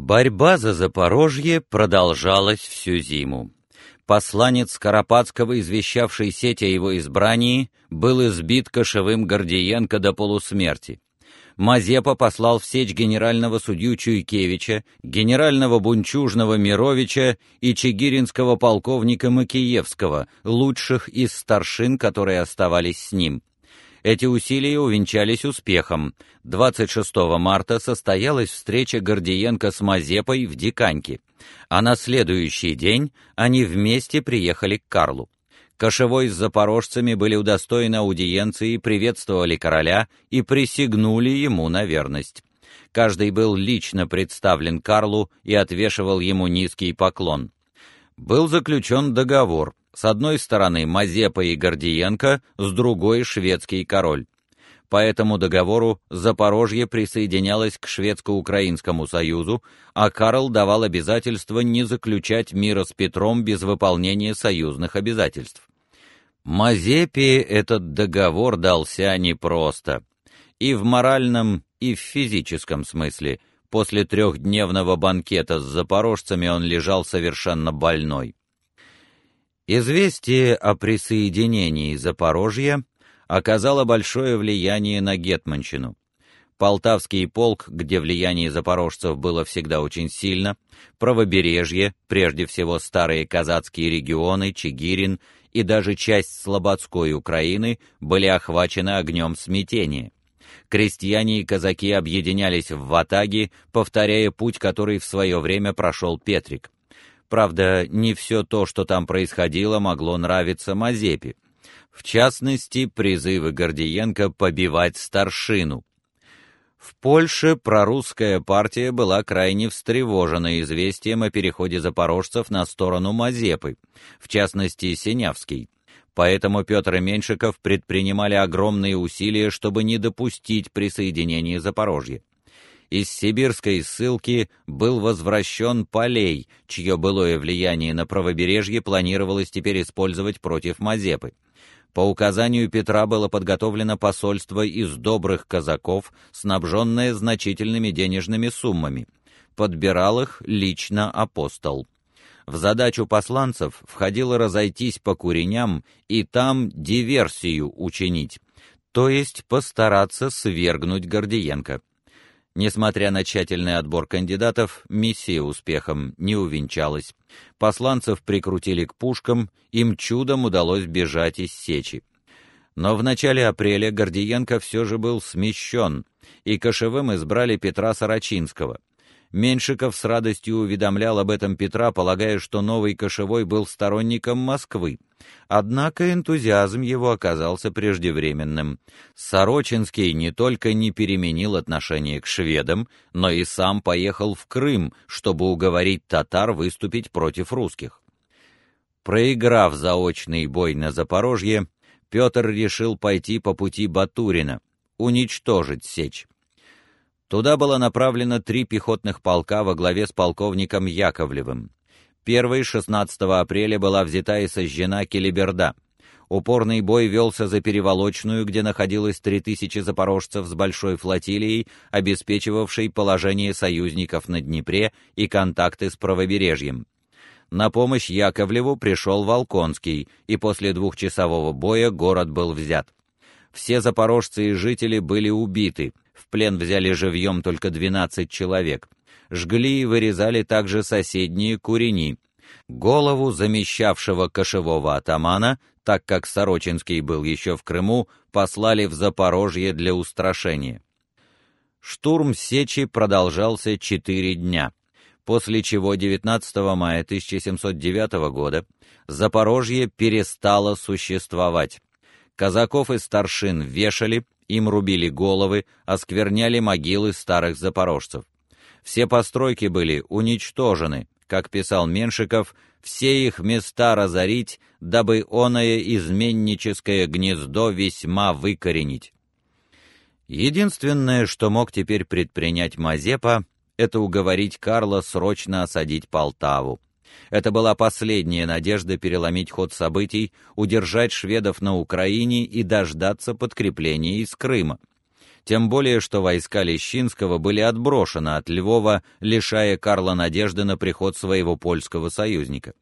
Борьба за Запорожье продолжалась всю зиму. Посланец Скоропадского, извещавший сеть о его избрании, был избит кошевым Гордиенко до полусмерти. Мазепа послал в сечь генерального судью Чуйкевича, генерального бунчужного Мировича и чигиринского полковника Макиевского, лучших из старшин, которые оставались с ним. Эти усилия увенчались успехом. 26 марта состоялась встреча Гордиенко с Мазепой в Диканьке, а на следующий день они вместе приехали к Карлу. Кошевой с запорожцами были удостоены аудиенции, приветствовали короля и присягнули ему на верность. Каждый был лично представлен Карлу и отвешивал ему низкий поклон. Был заключен договор, с одной стороны Мазепа и Гордиенко, с другой шведский король. По этому договору Запорожье присоединялось к шведско-украинскому союзу, а Карл давал обязательство не заключать мира с Петром без выполнения союзных обязательств. Мазепе этот договор дался непросто. И в моральном, и в физическом смысле. После трехдневного банкета с запорожцами он лежал совершенно больной. Известие о присоединении Запорожья оказало большое влияние на гетманщину. Полтавский полк, где влияние запорожцев было всегда очень сильно, правобережье, прежде всего старые казацкие регионы, Чигирин и даже часть Слободской Украины были охвачены огнем смятения. Крестьяне и казаки объединялись в ватаги, повторяя путь, который в свое время прошел Петрик. Правда, не все то, что там происходило, могло нравиться Мазепе. В частности, призывы Гордиенко побивать старшину. В Польше прорусская партия была крайне встревожена известием о переходе запорожцев на сторону Мазепы, в частности, Синявский. Поэтому Петр и Меньшиков предпринимали огромные усилия, чтобы не допустить присоединения Запорожья из сибирской ссылки был возвращен Полей, чье былое влияние на правобережье планировалось теперь использовать против Мазепы. По указанию Петра было подготовлено посольство из добрых казаков, снабженное значительными денежными суммами. Подбирал их лично апостол. В задачу посланцев входило разойтись по куреням и там диверсию учинить, то есть постараться свергнуть Гордиенко. Несмотря на тщательный отбор кандидатов, миссия успехом не увенчалась. Посланцев прикрутили к пушкам, им чудом удалось бежать из сечи. Но в начале апреля Гордиенко все же был смещен, и кошевым избрали Петра Сарачинского. Меншиков с радостью уведомлял об этом Петра, полагая, что новый кошевой был сторонником Москвы. Однако энтузиазм его оказался преждевременным. Сорочинский не только не переменил отношение к шведам, но и сам поехал в Крым, чтобы уговорить татар выступить против русских. Проиграв заочный бой на Запорожье, Петр решил пойти по пути Батурина, уничтожить сечь. Туда было направлено три пехотных полка во главе с полковником Яковлевым. Первый 16 апреля была взята и сожжена Келеберда. Упорный бой велся за Переволочную, где находилось 3000 запорожцев с большой флотилией, обеспечивавшей положение союзников на Днепре и контакты с правобережьем. На помощь Яковлеву пришел Волконский, и после двухчасового боя город был взят. Все запорожцы и жители были убиты, в плен взяли живьем только 12 человек. Жгли и вырезали также соседние курени. Голову замещавшего кошевого атамана, так как Сорочинский был еще в Крыму, послали в Запорожье для устрашения. Штурм Сечи продолжался четыре дня, после чего 19 мая 1709 года Запорожье перестало существовать. Казаков и старшин вешали, им рубили головы, оскверняли могилы старых запорожцев. Все постройки были уничтожены, как писал Меншиков, все их места разорить, дабы оное изменническое гнездо весьма выкоренить. Единственное, что мог теперь предпринять Мазепа, это уговорить Карла срочно осадить Полтаву. Это была последняя надежда переломить ход событий, удержать шведов на Украине и дождаться подкрепления из Крыма. Тем более что войска Лещинского были отброшены от Львова, лишая Карла надежды на приход своего польского союзника.